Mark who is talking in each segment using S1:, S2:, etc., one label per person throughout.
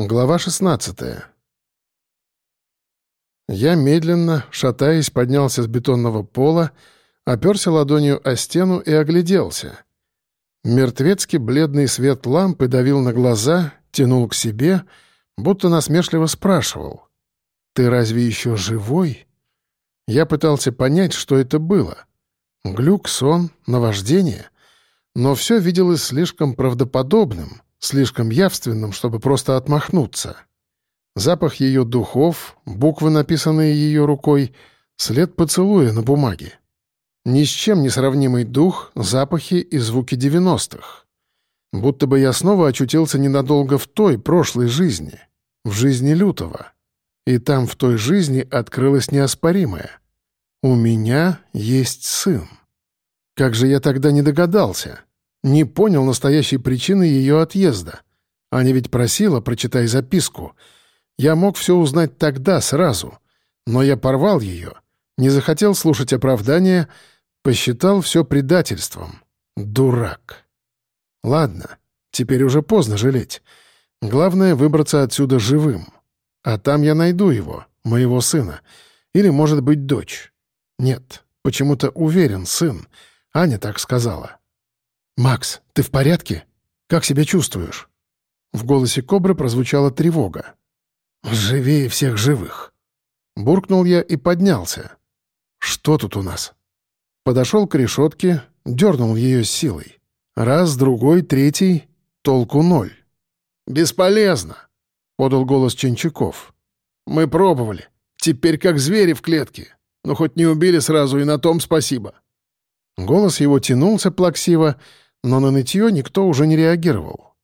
S1: Глава 16 Я медленно, шатаясь, поднялся с бетонного пола, оперся ладонью о стену и огляделся. Мертвецкий бледный свет лампы давил на глаза, тянул к себе, будто насмешливо спрашивал. «Ты разве еще живой?» Я пытался понять, что это было. Глюк, сон, наваждение. Но все виделось слишком правдоподобным — слишком явственным, чтобы просто отмахнуться. Запах ее духов, буквы, написанные ее рукой, след поцелуя на бумаге. Ни с чем не сравнимый дух, запахи и звуки девяностых. Будто бы я снова очутился ненадолго в той прошлой жизни, в жизни Лютого. И там в той жизни открылось неоспоримое. У меня есть сын. Как же я тогда не догадался? Не понял настоящей причины ее отъезда. Аня ведь просила, прочитай записку. Я мог все узнать тогда, сразу. Но я порвал ее, не захотел слушать оправдания, посчитал все предательством. Дурак. Ладно, теперь уже поздно жалеть. Главное — выбраться отсюда живым. А там я найду его, моего сына. Или, может быть, дочь. Нет, почему-то уверен, сын. Аня так сказала. «Макс, ты в порядке? Как себя чувствуешь?» В голосе Кобры прозвучала тревога. «Живее всех живых!» Буркнул я и поднялся. «Что тут у нас?» Подошел к решетке, дернул ее с силой. Раз, другой, третий — толку ноль. «Бесполезно!» — подал голос Ченчаков. «Мы пробовали. Теперь как звери в клетке. Но хоть не убили сразу, и на том спасибо». Голос его тянулся плаксиво, но на нытье никто уже не реагировал.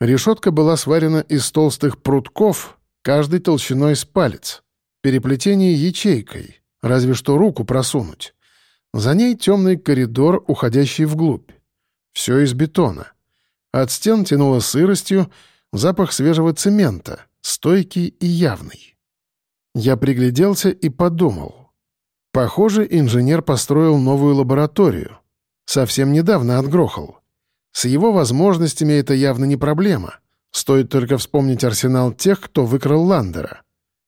S1: Решетка была сварена из толстых прутков, каждый толщиной с палец, переплетение ячейкой, разве что руку просунуть. За ней темный коридор, уходящий вглубь. Все из бетона. От стен тянуло сыростью, запах свежего цемента, стойкий и явный. Я пригляделся и подумал. Похоже, инженер построил новую лабораторию, Совсем недавно отгрохал. С его возможностями это явно не проблема. Стоит только вспомнить арсенал тех, кто выкрал Ландера.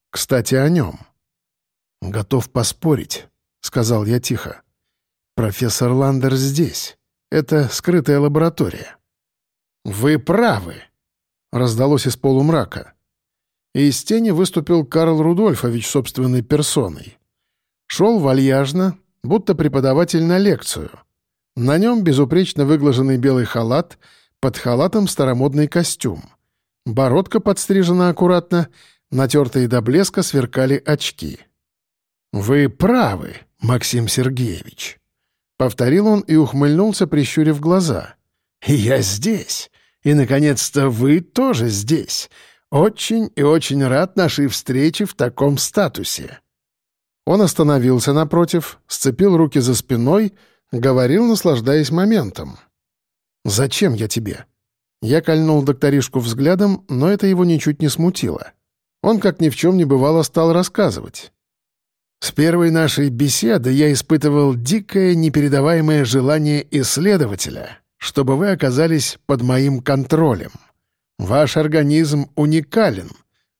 S1: Кстати, о нем. «Готов поспорить», — сказал я тихо. «Профессор Ландер здесь. Это скрытая лаборатория». «Вы правы», — раздалось из полумрака. И из тени выступил Карл Рудольфович собственной персоной. Шел вальяжно, будто преподаватель на лекцию — на нем безупречно выглаженный белый халат, под халатом старомодный костюм. Бородка подстрижена аккуратно, натертые до блеска сверкали очки. «Вы правы, Максим Сергеевич», — повторил он и ухмыльнулся, прищурив глаза. «Я здесь, и, наконец-то, вы тоже здесь. Очень и очень рад нашей встрече в таком статусе». Он остановился напротив, сцепил руки за спиной — Говорил, наслаждаясь моментом. «Зачем я тебе?» Я кольнул докторишку взглядом, но это его ничуть не смутило. Он, как ни в чем не бывало, стал рассказывать. С первой нашей беседы я испытывал дикое, непередаваемое желание исследователя, чтобы вы оказались под моим контролем. Ваш организм уникален.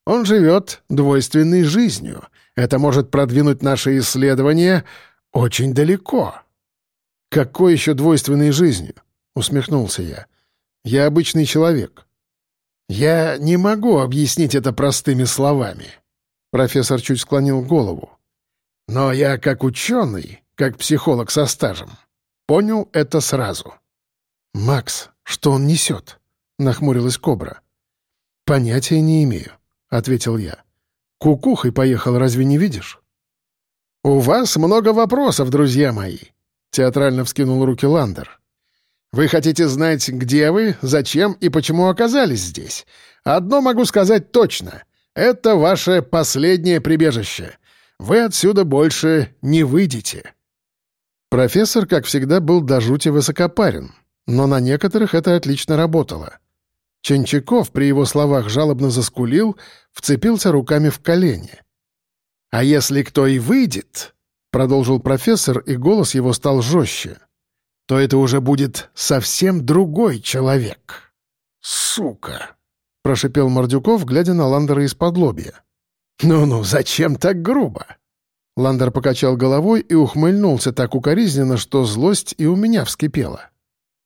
S1: Он живет двойственной жизнью. Это может продвинуть наши исследования очень далеко. «Какой еще двойственной жизнью?» — усмехнулся я. «Я обычный человек». «Я не могу объяснить это простыми словами», — профессор чуть склонил голову. «Но я как ученый, как психолог со стажем, понял это сразу». «Макс, что он несет?» — нахмурилась Кобра. «Понятия не имею», — ответил я. «Кукухой поехал, разве не видишь?» «У вас много вопросов, друзья мои», Театрально вскинул руки Ландер. «Вы хотите знать, где вы, зачем и почему оказались здесь? Одно могу сказать точно. Это ваше последнее прибежище. Вы отсюда больше не выйдете». Профессор, как всегда, был до жути высокопарен, но на некоторых это отлично работало. Ченчаков при его словах жалобно заскулил, вцепился руками в колени. «А если кто и выйдет, продолжил профессор, и голос его стал жестче, то это уже будет совсем другой человек. «Сука!» —— прошипел Мордюков, глядя на Ландера из-под лобья.
S2: «Ну-ну, зачем так грубо?»
S1: Ландер покачал головой и ухмыльнулся так укоризненно, что злость и у меня вскипела.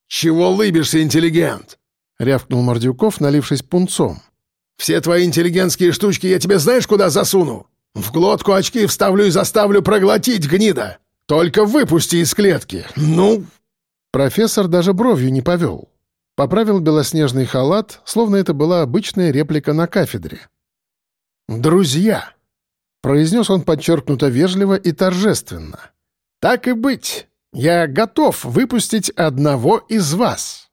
S2: «Чего лыбишься, интеллигент?»
S1: — рявкнул Мордюков, налившись пунцом.
S2: «Все твои интеллигентские штучки я тебе знаешь, куда засуну? В глотку очки вставлю и заставлю проглотить, гнида! Только выпусти из клетки! Ну...»
S1: Профессор даже бровью не повел. Поправил белоснежный халат, словно это была обычная реплика на кафедре.
S2: «Друзья!» — произнес он подчеркнуто вежливо и торжественно. «Так и быть, я готов выпустить одного из вас».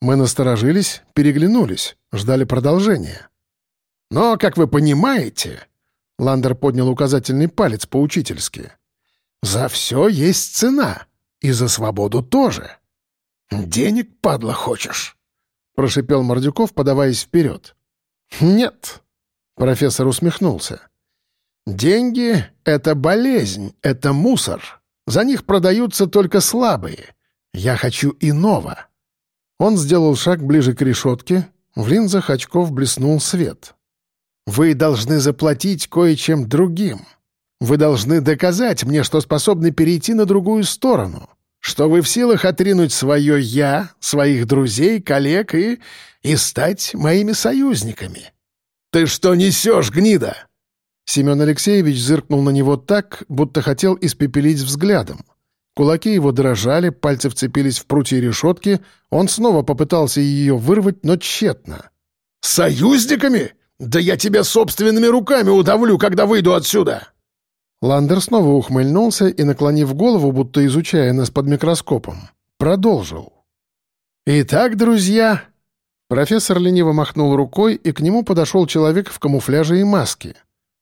S1: Мы насторожились, переглянулись, ждали продолжения.
S2: «Но, как вы понимаете...» — Ландер поднял указательный палец поучительски. «За все есть цена, и за свободу тоже». «Денег, падла, хочешь?» — прошипел Мордюков, подаваясь вперед.
S1: «Нет», — профессор усмехнулся.
S2: «Деньги — это болезнь, это мусор. За них продаются только слабые. Я хочу иного».
S1: Он сделал шаг ближе к решетке, в линзах очков блеснул свет.
S2: «Вы должны заплатить кое-чем другим. Вы должны доказать мне, что способны перейти на другую сторону что вы в силах отринуть свое «я», своих друзей, коллег и... и стать моими союзниками. Ты что несешь, гнида?»
S1: Семен Алексеевич зыркнул на него так, будто хотел испепелить взглядом. Кулаки его дрожали, пальцы вцепились в прутья решетки, он снова попытался ее вырвать, но тщетно.
S2: «Союзниками? Да я тебя собственными руками удавлю, когда выйду отсюда!»
S1: Ландер снова ухмыльнулся и, наклонив голову, будто изучая нас под микроскопом, продолжил.
S2: «Итак, друзья...»
S1: Профессор лениво махнул рукой, и к нему подошел человек в камуфляже и маске.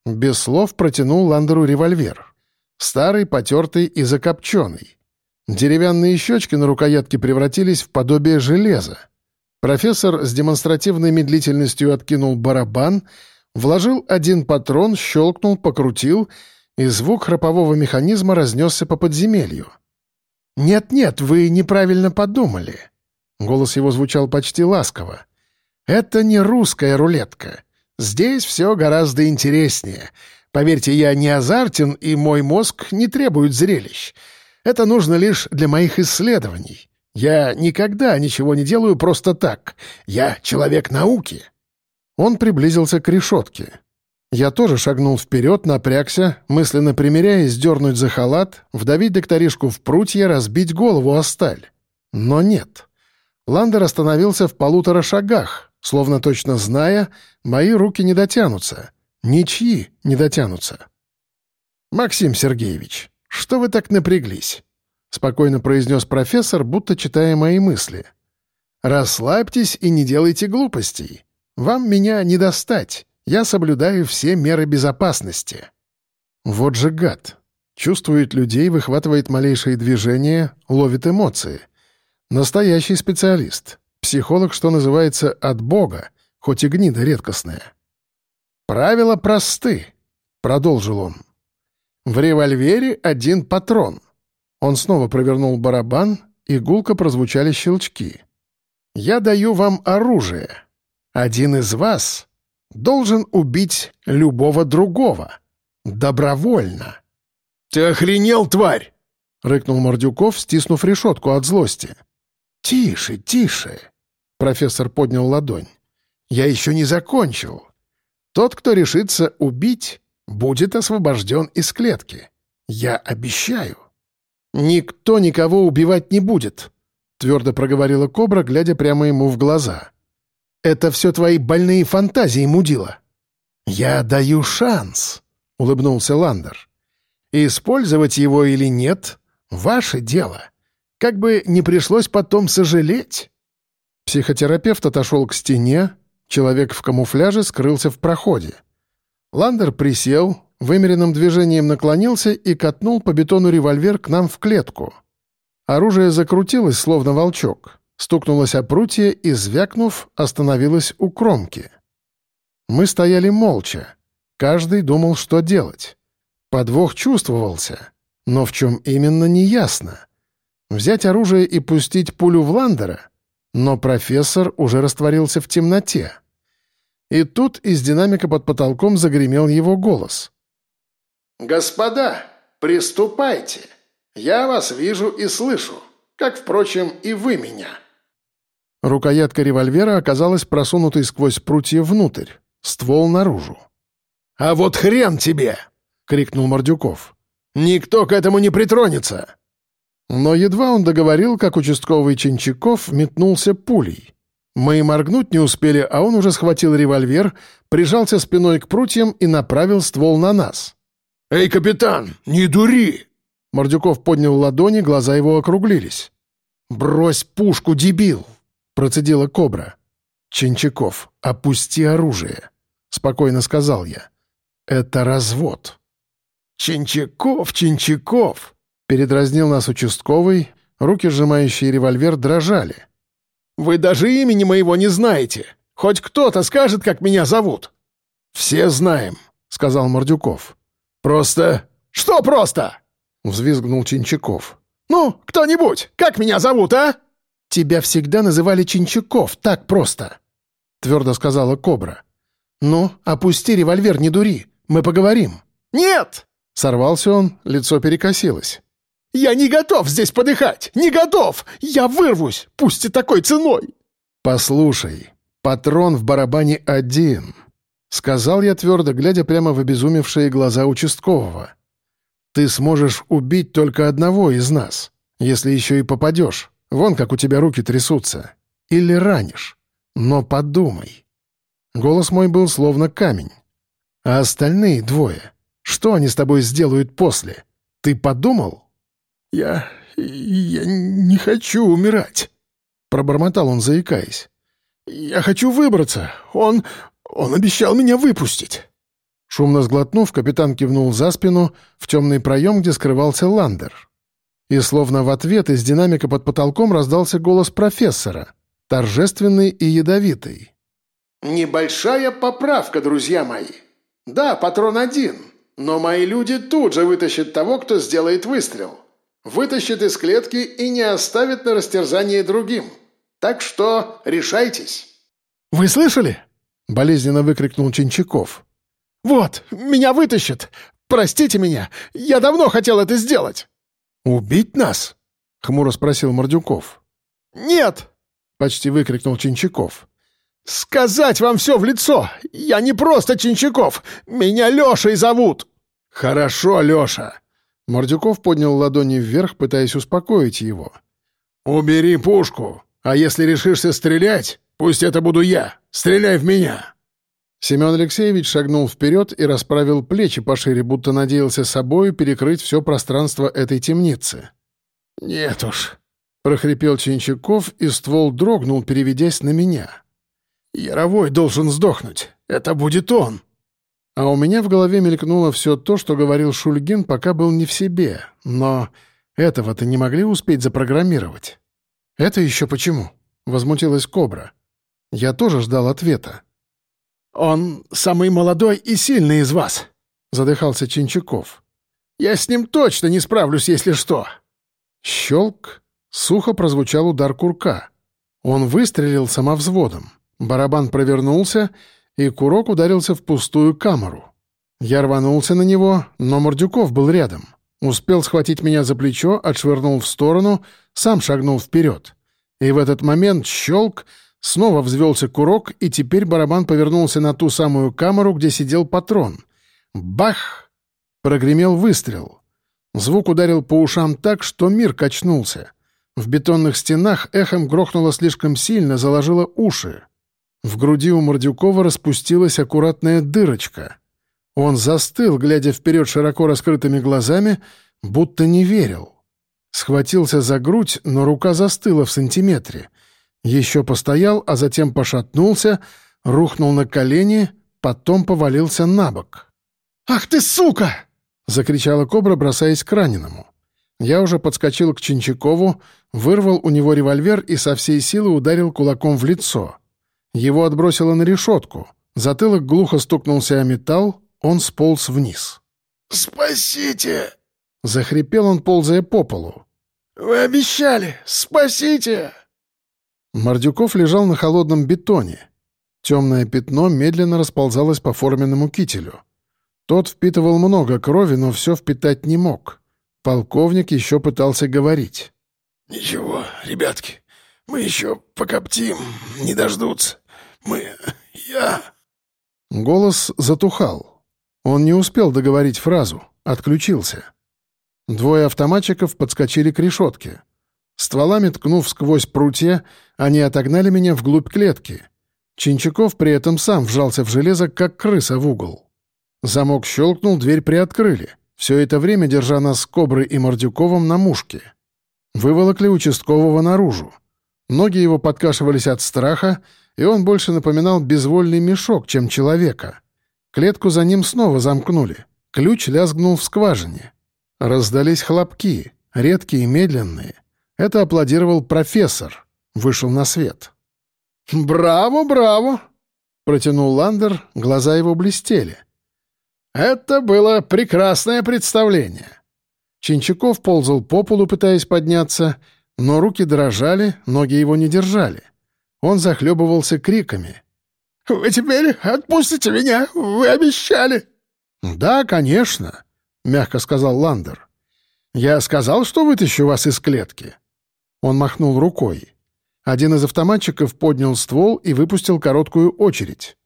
S1: Без слов протянул Ландеру револьвер. Старый, потертый и закопченный. Деревянные щечки на рукоятке превратились в подобие железа. Профессор с демонстративной медлительностью откинул барабан, вложил один патрон, щелкнул, покрутил — и звук храпового механизма разнесся по подземелью.
S2: «Нет-нет, вы неправильно подумали». Голос его звучал почти ласково. «Это не русская рулетка. Здесь все гораздо интереснее. Поверьте, я не азартен, и мой мозг не требует зрелищ. Это нужно лишь для моих исследований. Я никогда ничего не делаю просто так. Я человек науки».
S1: Он приблизился к решетке. Я тоже шагнул вперед, напрягся, мысленно примеряясь дернуть за халат, вдавить докторишку в прутья, разбить голову о сталь. Но нет. Ландер остановился в полутора шагах, словно точно зная, мои руки не дотянутся. Ничьи не дотянутся.
S2: «Максим Сергеевич, что вы так напряглись?» — спокойно произнес профессор, будто читая мои мысли. «Расслабьтесь и не делайте глупостей. Вам меня не достать. Я соблюдаю все меры безопасности».
S1: Вот же гад. Чувствует людей, выхватывает малейшие движения, ловит эмоции. Настоящий специалист. Психолог, что называется, от Бога, хоть и гнида редкостная.
S2: «Правила просты», — продолжил он. «В револьвере один патрон». Он снова провернул барабан, и гулко прозвучали щелчки. «Я даю вам оружие. Один из вас должен убить любого другого. Добровольно. «Ты охренел, тварь!» — рыкнул Мордюков, стиснув решетку от злости. «Тише, тише!» — профессор поднял ладонь. «Я еще не закончил. Тот, кто решится убить, будет освобожден из клетки. Я обещаю». «Никто никого убивать не будет», — твердо проговорила Кобра, глядя прямо ему в глаза. Это все твои больные фантазии, мудила». «Я даю шанс», — улыбнулся Ландер. «Использовать его или нет — ваше дело. Как бы не пришлось потом сожалеть».
S1: Психотерапевт отошел к стене, человек в камуфляже скрылся в проходе. Ландер присел, вымеренным движением наклонился и катнул по бетону револьвер к нам в клетку. Оружие закрутилось, словно волчок стукнулась о прутье и, звякнув, остановилась у кромки. Мы стояли молча. Каждый думал, что делать. Подвох чувствовался, но в чем именно неясно. Взять оружие и пустить пулю в Ландера? Но профессор уже растворился в темноте. И тут из динамика под потолком загремел его голос.
S2: «Господа, приступайте. Я вас вижу и слышу, как, впрочем, и вы меня».
S1: Рукоятка револьвера оказалась просунутой сквозь прутья внутрь, ствол наружу.
S2: «А вот хрен тебе!» — крикнул Мордюков. «Никто к этому не притронется!»
S1: Но едва он договорил, как участковый Чинчаков метнулся пулей. Мы и моргнуть не успели, а он уже схватил револьвер, прижался спиной к прутьям и направил ствол на нас.
S2: «Эй, капитан, не дури!»
S1: Мордюков поднял ладони, глаза его округлились. «Брось пушку, дебил!» — процедила кобра. «Чинчаков, опусти оружие», — спокойно сказал я. «Это развод».
S2: «Чинчаков, Чинчаков!»
S1: — передразнил нас участковый, руки, сжимающие револьвер, дрожали.
S2: «Вы даже имени моего не знаете! Хоть кто-то скажет, как меня зовут!»
S1: «Все знаем», — сказал Мордюков.
S2: «Просто...» «Что просто?»
S1: — взвизгнул Чинчаков.
S2: «Ну, кто-нибудь, как меня зовут, а?»
S1: «Тебя всегда называли Чинчаков, так просто», — твердо сказала Кобра. «Ну, опусти револьвер, не дури, мы поговорим».
S2: «Нет!»
S1: — сорвался он, лицо перекосилось.
S2: «Я не готов здесь подыхать! Не готов! Я вырвусь, пусть и такой ценой!»
S1: «Послушай, патрон в барабане один», — сказал я твердо, глядя прямо в обезумевшие глаза участкового. «Ты сможешь убить только одного из нас, если еще и попадешь. Вон как у тебя руки трясутся. Или ранишь. Но подумай». Голос мой был словно камень. «А остальные двое, что они с тобой сделают после? Ты подумал?»
S2: «Я... я не хочу умирать», — пробормотал он, заикаясь. «Я хочу выбраться. Он... он обещал меня выпустить».
S1: Шумно сглотнув, капитан кивнул за спину в темный проем, где скрывался Ландер. И словно в ответ из динамика под потолком раздался голос профессора, торжественный и ядовитый.
S2: «Небольшая поправка, друзья мои. Да, патрон один, но мои люди тут же вытащат того, кто сделает выстрел. Вытащит из клетки и не оставит на растерзание другим. Так что решайтесь».
S1: «Вы слышали?» — болезненно выкрикнул Чинчаков.
S2: «Вот, меня вытащат! Простите меня! Я давно хотел это сделать!»
S1: «Убить нас?» — хмуро спросил Мордюков.
S2: «Нет!» — почти выкрикнул Чинчаков. «Сказать вам все в лицо! Я не просто Чинчаков! Меня Лешей зовут!»
S1: «Хорошо, Леша!» Мордюков поднял ладони вверх, пытаясь успокоить его.
S2: «Убери пушку, а если решишься стрелять, пусть это буду я. Стреляй в меня!»
S1: Семен Алексеевич шагнул вперед и расправил плечи пошире, будто надеялся собою перекрыть все пространство этой темницы.
S2: «Нет уж», —
S1: прохрипел Чинчаков, и ствол дрогнул, переведясь на меня.
S2: «Яровой должен сдохнуть. Это будет он».
S1: А у меня в голове мелькнуло все то, что говорил Шульгин, пока был не в себе. Но этого-то не могли успеть запрограммировать. «Это еще почему?» — возмутилась Кобра. Я тоже ждал ответа.
S2: «Он самый молодой и сильный из вас», — задыхался Чинчаков. «Я с ним точно не справлюсь, если что».
S1: Щелк. Сухо прозвучал удар курка. Он выстрелил самовзводом. Барабан провернулся, и курок ударился в пустую камеру. Я рванулся на него, но Мордюков был рядом. Успел схватить меня за плечо, отшвырнул в сторону, сам шагнул вперед. И в этот момент щелк — Снова взвелся курок, и теперь барабан повернулся на ту самую камеру, где сидел патрон. Бах! Прогремел выстрел. Звук ударил по ушам так, что мир качнулся. В бетонных стенах эхом грохнуло слишком сильно, заложило уши. В груди у Мордюкова распустилась аккуратная дырочка. Он застыл, глядя вперед широко раскрытыми глазами, будто не верил. Схватился за грудь, но рука застыла в сантиметре — еще постоял, а затем пошатнулся, рухнул на колени, потом повалился на бок.
S2: «Ах ты, сука!»
S1: — закричала кобра, бросаясь к раненому. Я уже подскочил к Чинчакову, вырвал у него револьвер и со всей силы ударил кулаком в лицо. Его отбросило на решетку. Затылок глухо стукнулся о металл, он сполз вниз.
S2: «Спасите!»
S1: — захрипел он, ползая по полу.
S2: «Вы обещали! Спасите!»
S1: Мордюков лежал на холодном бетоне. Темное пятно медленно расползалось по форменному кителю. Тот впитывал много крови, но все впитать не мог. Полковник еще пытался говорить.
S2: «Ничего, ребятки, мы еще покоптим, не дождутся. Мы... я...»
S1: Голос затухал. Он не успел договорить фразу, отключился. Двое автоматчиков подскочили к решетке. Стволами ткнув сквозь прутья, они отогнали меня вглубь клетки. Чинчаков при этом сам вжался в железо, как крыса в угол. Замок щелкнул, дверь приоткрыли. Все это время держа нас с Коброй и Мордюковым на мушке. Выволокли участкового наружу. Ноги его подкашивались от страха, и он больше напоминал безвольный мешок, чем человека. Клетку за ним снова замкнули. Ключ лязгнул в скважине. Раздались хлопки, редкие и медленные. Это аплодировал профессор. Вышел на свет.
S2: «Браво, браво!» — протянул Ландер, глаза его блестели. «Это было прекрасное представление».
S1: Чинчаков ползал по полу, пытаясь подняться, но руки дрожали, ноги его не держали. Он захлебывался криками.
S2: «Вы теперь отпустите меня! Вы обещали!»
S1: «Да, конечно», — мягко сказал Ландер. «Я сказал, что вытащу вас из клетки». Он махнул рукой. Один из автоматчиков поднял ствол и выпустил короткую очередь.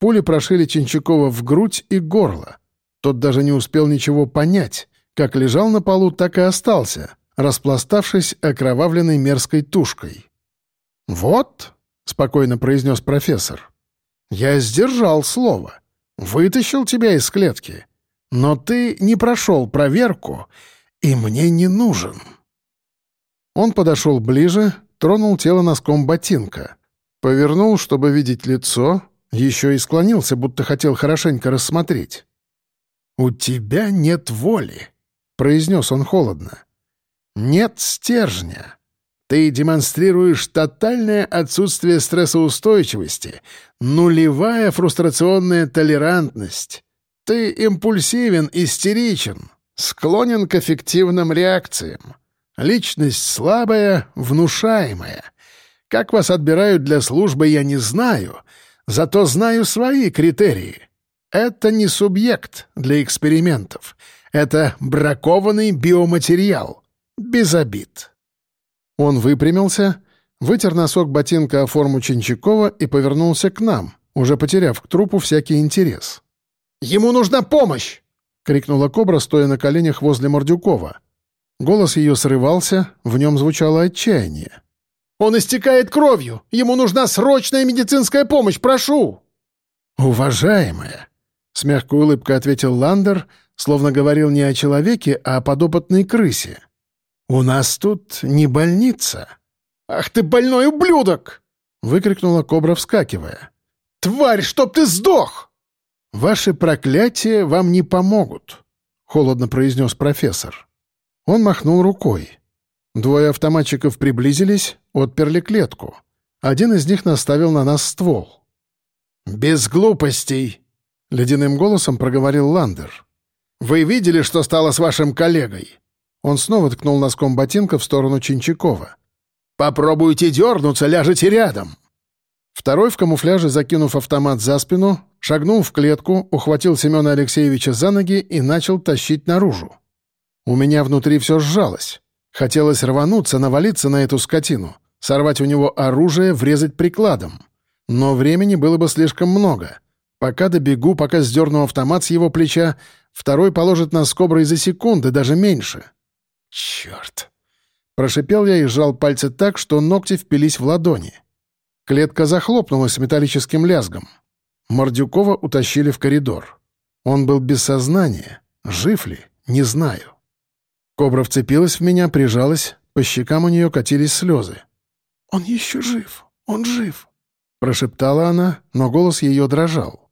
S1: Пули прошили Чинчакова в грудь и горло. Тот даже не успел ничего понять. Как лежал на полу, так и остался, распластавшись окровавленной мерзкой тушкой. «Вот», — спокойно произнес профессор, — «я сдержал слово. Вытащил тебя из клетки. Но ты не прошел проверку, и мне не нужен». Он подошел ближе, тронул тело носком ботинка. Повернул, чтобы видеть лицо, еще и склонился, будто хотел хорошенько рассмотреть. «У тебя нет воли», — произнес он холодно. «Нет стержня. Ты демонстрируешь тотальное отсутствие стрессоустойчивости, нулевая фрустрационная толерантность. Ты импульсивен, истеричен, склонен к эффективным реакциям. Личность слабая, внушаемая. Как вас отбирают для службы, я не знаю, зато знаю свои критерии. Это не субъект для экспериментов. Это бракованный биоматериал. Без обид. Он выпрямился, вытер носок ботинка о форму Чинчакова и повернулся к нам, уже потеряв к трупу всякий интерес.
S2: «Ему нужна помощь!»
S1: — крикнула кобра, стоя на коленях возле Мордюкова. Голос ее срывался, в нем звучало отчаяние.
S2: «Он истекает кровью! Ему нужна срочная медицинская помощь! Прошу!»
S1: «Уважаемая!» — с мягкой улыбкой ответил Ландер, словно говорил не о человеке, а о подопытной крысе. «У нас тут не больница».
S2: «Ах ты больной ублюдок!»
S1: — выкрикнула кобра, вскакивая.
S2: «Тварь, чтоб ты сдох!»
S1: «Ваши проклятия вам не помогут», — холодно произнес профессор. Он махнул рукой. Двое автоматчиков приблизились, отперли клетку. Один из них наставил на нас ствол.
S2: «Без глупостей!» — ледяным голосом проговорил Ландер. «Вы видели, что стало с вашим коллегой?»
S1: Он снова ткнул носком ботинка в сторону Чинчакова.
S2: «Попробуйте дернуться, ляжете рядом!»
S1: Второй в камуфляже, закинув автомат за спину, шагнул в клетку, ухватил Семена Алексеевича за ноги и начал тащить наружу. У меня внутри все сжалось. Хотелось рвануться, навалиться на эту скотину, сорвать у него оружие, врезать прикладом. Но времени было бы слишком много. Пока добегу, пока сдерну автомат с его плеча, второй положит нас коброй за секунды, даже меньше. Черт! Прошипел я и сжал пальцы так, что ногти впились в ладони. Клетка захлопнулась металлическим лязгом. Мордюкова утащили в коридор. Он был без сознания. Жив ли? Не знаю. Кобра вцепилась в меня, прижалась, по щекам у нее катились слезы. «Он еще жив! Он жив!» Прошептала она, но голос ее дрожал.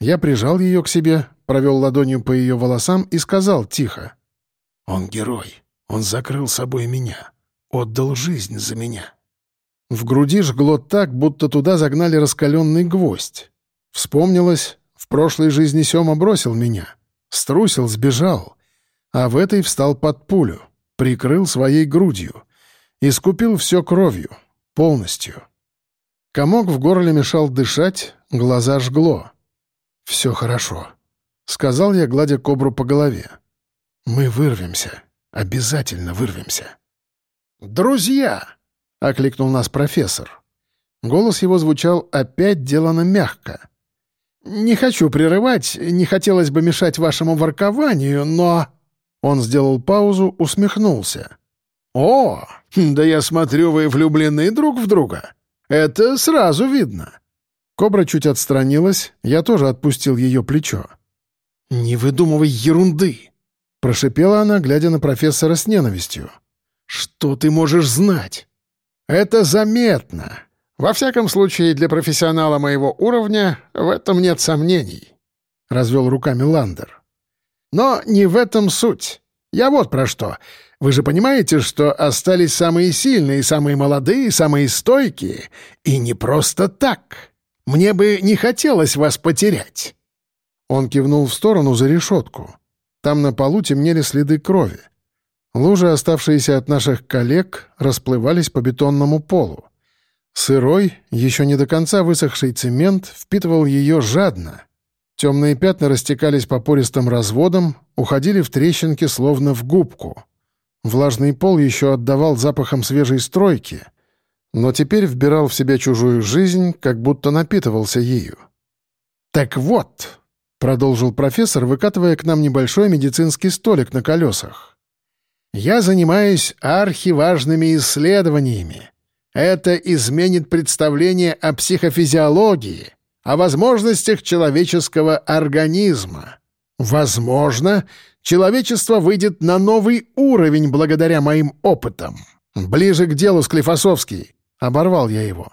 S1: Я прижал ее к себе, провел ладонью по ее волосам и сказал тихо. «Он герой. Он закрыл собой меня. Отдал жизнь за меня». В груди жгло так, будто туда загнали раскаленный гвоздь. Вспомнилось, в прошлой жизни Сема бросил меня. Струсил, сбежал а в этой встал под пулю, прикрыл своей грудью, искупил все кровью, полностью. Комок в горле мешал дышать, глаза жгло. «Все хорошо», — сказал я, гладя кобру по голове. «Мы вырвемся. Обязательно вырвемся».
S2: «Друзья!» — окликнул нас профессор.
S1: Голос его звучал опять делано мягко.
S2: «Не хочу прерывать, не хотелось бы мешать вашему воркованию, но...»
S1: Он сделал паузу, усмехнулся.
S2: «О, да я смотрю, вы влюблены друг в друга. Это сразу видно».
S1: Кобра чуть отстранилась, я тоже отпустил ее плечо.
S2: «Не выдумывай ерунды!»
S1: — прошипела она, глядя на профессора с ненавистью.
S2: «Что ты можешь знать?» «Это заметно. Во всяком случае, для профессионала моего уровня в этом нет сомнений», — развел руками Ландер. «Но не в этом суть. Я вот про что. Вы же понимаете, что остались самые сильные, самые молодые, самые стойкие. И не просто так. Мне бы не хотелось вас потерять».
S1: Он кивнул в сторону за решетку. Там на полу темнели следы крови. Лужи, оставшиеся от наших коллег, расплывались по бетонному полу. Сырой, еще не до конца высохший цемент впитывал ее жадно. Темные пятна растекались по пористым разводам, уходили в трещинки, словно в губку. Влажный пол еще отдавал запахом свежей стройки, но теперь вбирал в себя чужую жизнь, как будто напитывался ею.
S2: «Так вот», — продолжил профессор, выкатывая к нам небольшой медицинский столик на колесах, «я занимаюсь архиважными исследованиями. Это изменит представление о психофизиологии, о возможностях человеческого организма. Возможно, человечество выйдет на новый уровень благодаря моим опытам. Ближе к делу, Склифосовский. Оборвал я его.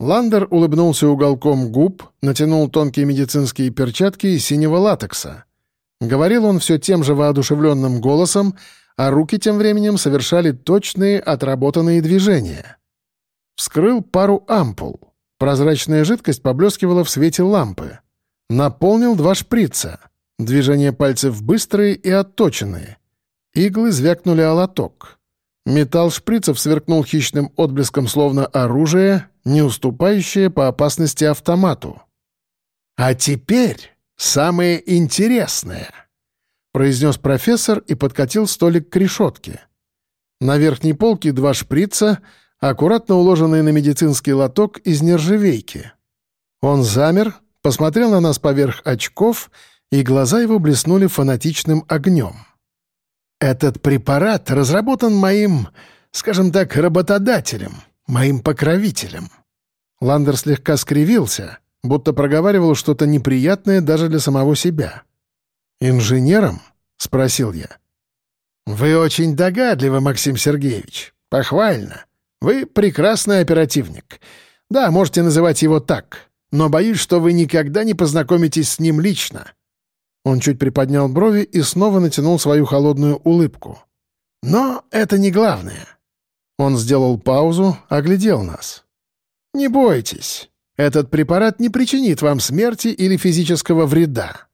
S1: Ландер улыбнулся уголком губ, натянул тонкие медицинские перчатки из синего латекса. Говорил он все тем же воодушевленным голосом, а руки тем временем совершали точные отработанные движения. Вскрыл пару ампул. Прозрачная жидкость поблескивала в свете лампы. Наполнил два шприца. Движения пальцев быстрые и отточенные. Иглы звякнули о лоток. Металл шприцев сверкнул хищным отблеском словно оружие, не уступающее по опасности автомату.
S2: «А теперь самое интересное», — произнес профессор и подкатил столик к решетке.
S1: На верхней полке два шприца, аккуратно уложенные на медицинский лоток из нержавейки. Он замер, посмотрел на нас поверх очков, и глаза его блеснули фанатичным огнем.
S2: «Этот препарат разработан моим, скажем так, работодателем, моим покровителем».
S1: Ландер слегка скривился, будто проговаривал что-то неприятное даже для самого себя. «Инженером?» — спросил я.
S2: «Вы очень догадливы, Максим Сергеевич. Похвально. Вы прекрасный оперативник. Да, можете называть его так, но боюсь, что вы никогда не познакомитесь с ним лично».
S1: Он чуть приподнял брови и снова натянул свою холодную улыбку.
S2: «Но это не главное».
S1: Он сделал паузу, оглядел нас.
S2: «Не бойтесь. Этот препарат не причинит вам смерти или физического вреда.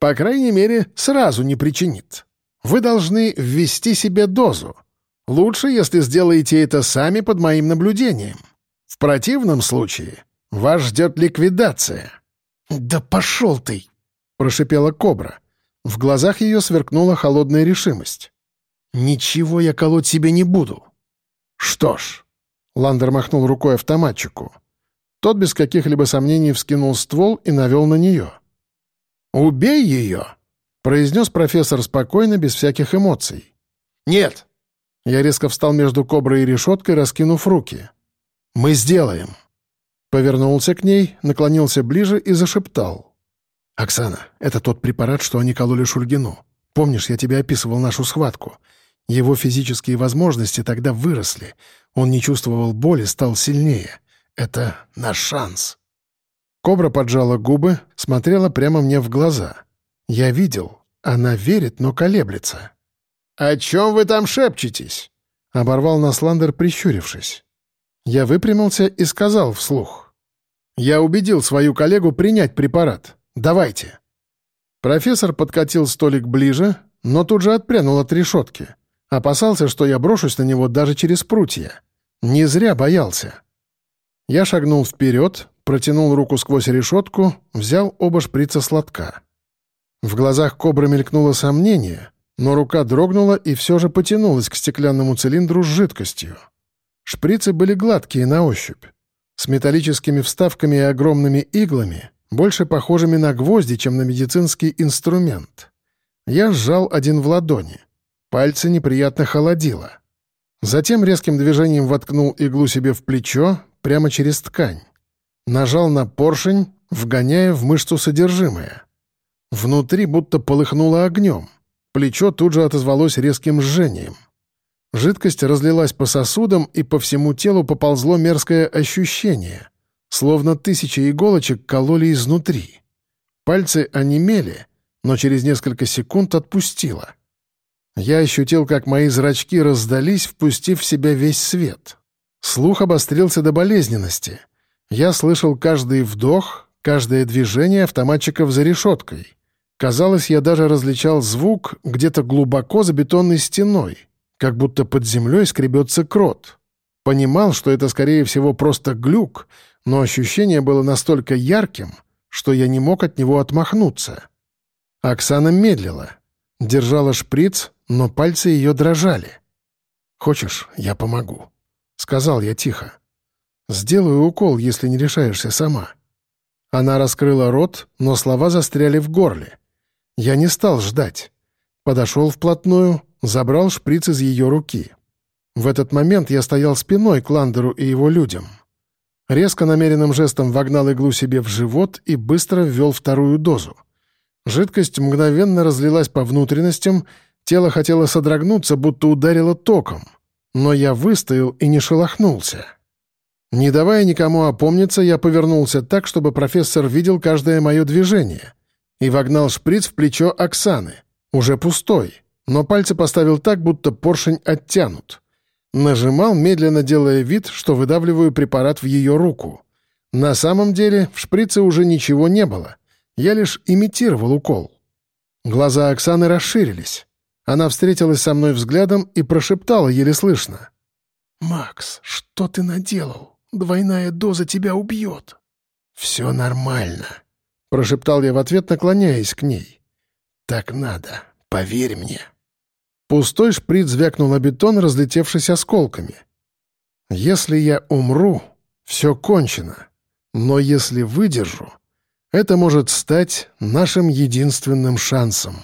S2: По крайней мере, сразу не причинит. Вы должны ввести себе дозу. Лучше, если сделаете это сами под моим наблюдением. В противном случае вас ждет ликвидация».
S1: «Да пошел ты!» — прошипела кобра. В глазах ее сверкнула холодная решимость. «Ничего я колоть себе не буду».
S2: «Что ж...»
S1: — Ландер махнул рукой автоматчику. Тот без каких-либо сомнений вскинул ствол и навел на нее.
S2: «Убей ее!» — произнес профессор спокойно, без всяких эмоций.
S1: «Нет!» Я резко встал между коброй и решеткой, раскинув руки.
S2: «Мы сделаем!»
S1: Повернулся к ней, наклонился ближе и зашептал.
S2: «Оксана, это тот препарат, что они кололи Шульгину. Помнишь, я тебе описывал нашу схватку? Его физические возможности тогда выросли. Он не чувствовал боли, стал сильнее. Это наш шанс».
S1: Кобра поджала губы, смотрела прямо мне в глаза. Я видел. Она верит, но колеблется.
S2: «О чем вы там шепчетесь?»
S1: — оборвал нас прищурившись. Я выпрямился и сказал вслух. «Я убедил свою коллегу принять препарат. Давайте». Профессор подкатил столик ближе, но тут же отпрянул от решетки. Опасался, что я брошусь на него даже через прутья. Не зря боялся. Я шагнул вперед, протянул руку сквозь решетку, взял оба шприца сладка. В глазах кобры мелькнуло сомнение, но рука дрогнула и все же потянулась к стеклянному цилиндру с жидкостью. Шприцы были гладкие на ощупь, с металлическими вставками и огромными иглами, больше похожими на гвозди, чем на медицинский инструмент. Я сжал один в ладони. Пальцы неприятно холодило. Затем резким движением воткнул иглу себе в плечо, прямо через ткань. Нажал на поршень, вгоняя в мышцу содержимое. Внутри будто полыхнуло огнем. Плечо тут же отозвалось резким жжением. Жидкость разлилась по сосудам, и по всему телу поползло мерзкое ощущение, словно тысячи иголочек кололи изнутри. Пальцы онемели, но через несколько секунд отпустило. Я ощутил, как мои зрачки раздались, впустив в себя весь свет. Слух обострился до болезненности. Я слышал каждый вдох, каждое движение автоматчиков за решеткой. Казалось, я даже различал звук где-то глубоко за бетонной стеной, как будто под землей скребется крот. Понимал, что это, скорее всего, просто глюк, но ощущение было настолько ярким, что я не мог от него отмахнуться. Оксана медлила. Держала шприц, но пальцы ее дрожали. «Хочешь, я помогу?» — сказал я тихо. «Сделаю укол, если не решаешься сама». Она раскрыла рот, но слова застряли в горле. Я не стал ждать. Подошел вплотную, забрал шприц из ее руки. В этот момент я стоял спиной к Ландеру и его людям. Резко намеренным жестом вогнал иглу себе в живот и быстро ввел вторую дозу. Жидкость мгновенно разлилась по внутренностям, тело хотело содрогнуться, будто ударило током. Но я выстоял и не шелохнулся. Не давая никому опомниться, я повернулся так, чтобы профессор видел каждое мое движение, и вогнал шприц в плечо Оксаны, уже пустой, но пальцы поставил так, будто поршень оттянут. Нажимал, медленно делая вид, что выдавливаю препарат в ее руку. На самом деле в шприце уже ничего не было — я лишь имитировал укол. Глаза Оксаны расширились. Она встретилась со мной взглядом и прошептала еле слышно. «Макс, что ты наделал? Двойная доза тебя убьет». «Все нормально», — прошептал я в ответ, наклоняясь к ней. «Так надо, поверь мне». Пустой шприц звякнул на бетон, разлетевшись осколками. «Если я умру, все кончено. Но если выдержу, это может стать нашим единственным шансом.